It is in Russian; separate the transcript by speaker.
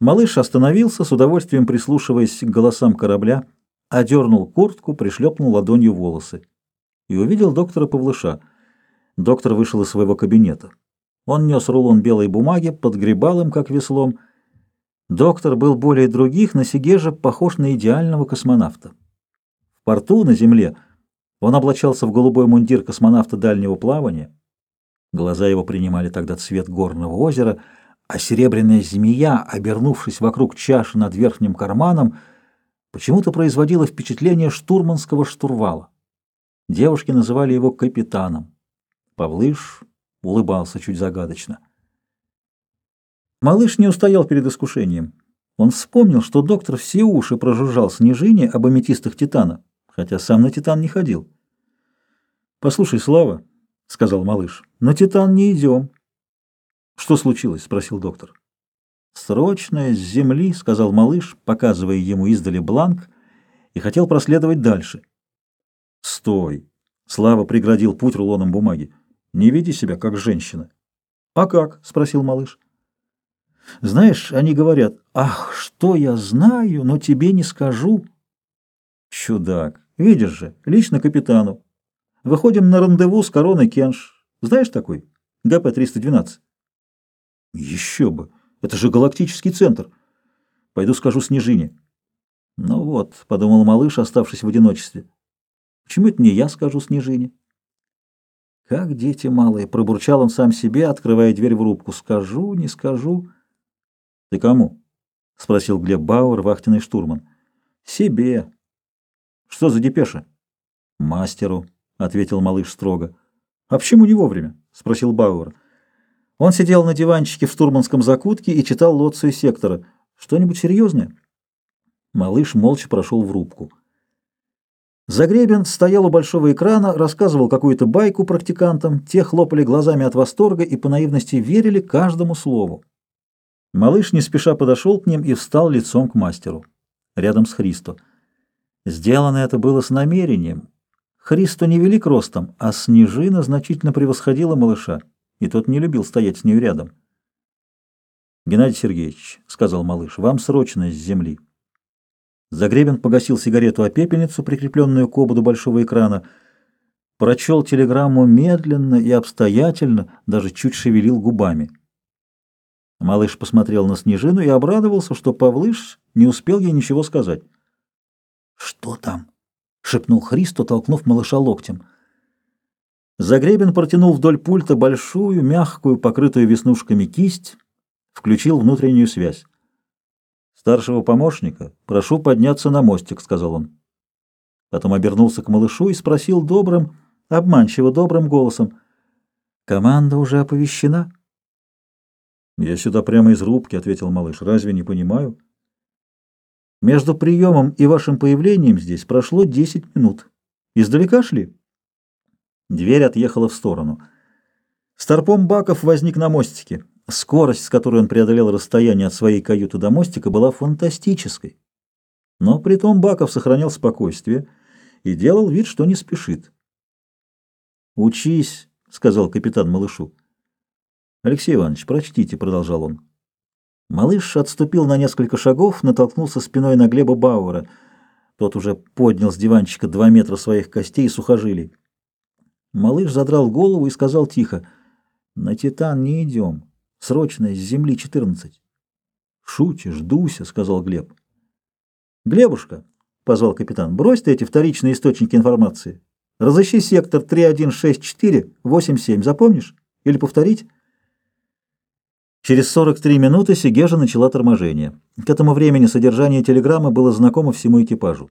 Speaker 1: Малыш остановился, с удовольствием прислушиваясь к голосам корабля, одернул куртку, пришлепнул ладонью волосы и увидел доктора Павлыша. Доктор вышел из своего кабинета. Он нес рулон белой бумаги, подгребал им, как веслом. Доктор был более других, на Сигеже похож на идеального космонавта. В порту, на земле, он облачался в голубой мундир космонавта дальнего плавания. Глаза его принимали тогда цвет горного озера — а серебряная змея, обернувшись вокруг чаши над верхним карманом, почему-то производила впечатление штурманского штурвала. Девушки называли его капитаном. Павлыш улыбался чуть загадочно. Малыш не устоял перед искушением. Он вспомнил, что доктор все уши прожужжал снижение об аметистах Титана, хотя сам на Титан не ходил. «Послушай, Слава», — сказал малыш, — «на Титан не идем. «Что случилось?» — спросил доктор. «Срочное с земли», — сказал малыш, показывая ему издали бланк, и хотел проследовать дальше. «Стой!» — Слава преградил путь рулоном бумаги. «Не веди себя, как женщина». «А как?» — спросил малыш. «Знаешь, они говорят, ах, что я знаю, но тебе не скажу». «Чудак! Видишь же, лично капитану. Выходим на рандеву с короной Кенш. Знаешь такой? ГП-312». Еще бы! Это же галактический центр. Пойду скажу Снежине. Ну вот, — подумал малыш, оставшись в одиночестве. Почему это не я скажу Снежине? Как дети малые, — пробурчал он сам себе, открывая дверь в рубку. Скажу, не скажу. Ты кому? — спросил Глеб Бауэр, вахтенный штурман. Себе. Что за депеша? Мастеру, — ответил малыш строго. А почему не вовремя? — спросил Бауэр. Он сидел на диванчике в штурманском закутке и читал лоцию сектора. Что-нибудь серьезное? Малыш молча прошел в рубку. Загребен стоял у большого экрана, рассказывал какую-то байку практикантам, те хлопали глазами от восторга и по наивности верили каждому слову. Малыш не спеша подошел к ним и встал лицом к мастеру, рядом с Христо. Сделано это было с намерением. Христо не велик ростом, а Снежина значительно превосходила малыша и тот не любил стоять с нею рядом. «Геннадий Сергеевич», — сказал малыш, — «вам срочно с земли». Загребин погасил сигарету о пепельницу, прикрепленную к ободу большого экрана, прочел телеграмму медленно и обстоятельно, даже чуть шевелил губами. Малыш посмотрел на Снежину и обрадовался, что Павлыш не успел ей ничего сказать. «Что там?» — шепнул Христо, толкнув малыша локтем. Загребин протянул вдоль пульта большую, мягкую, покрытую веснушками кисть, включил внутреннюю связь. «Старшего помощника прошу подняться на мостик», — сказал он. Потом обернулся к малышу и спросил добрым, обманчиво добрым голосом. «Команда уже оповещена?» «Я сюда прямо из рубки», — ответил малыш. «Разве не понимаю?» «Между приемом и вашим появлением здесь прошло десять минут. Издалека шли?» Дверь отъехала в сторону. Старпом Баков возник на мостике. Скорость, с которой он преодолел расстояние от своей каюты до мостика, была фантастической. Но при том Баков сохранял спокойствие и делал вид, что не спешит. «Учись», — сказал капитан малышу. «Алексей Иванович, прочтите», — продолжал он. Малыш отступил на несколько шагов, натолкнулся спиной на Глеба Бауэра. Тот уже поднял с диванчика два метра своих костей и сухожилий. Малыш задрал голову и сказал тихо, «На Титан не идем. Срочно с земли 14». «Шутишь, Дуся», — сказал Глеб. «Глебушка», — позвал капитан, — «брось ты эти вторичные источники информации. Разыщи сектор 3164-87, запомнишь? Или повторить?» Через 43 минуты Сигежа начала торможение. К этому времени содержание телеграммы было знакомо всему экипажу.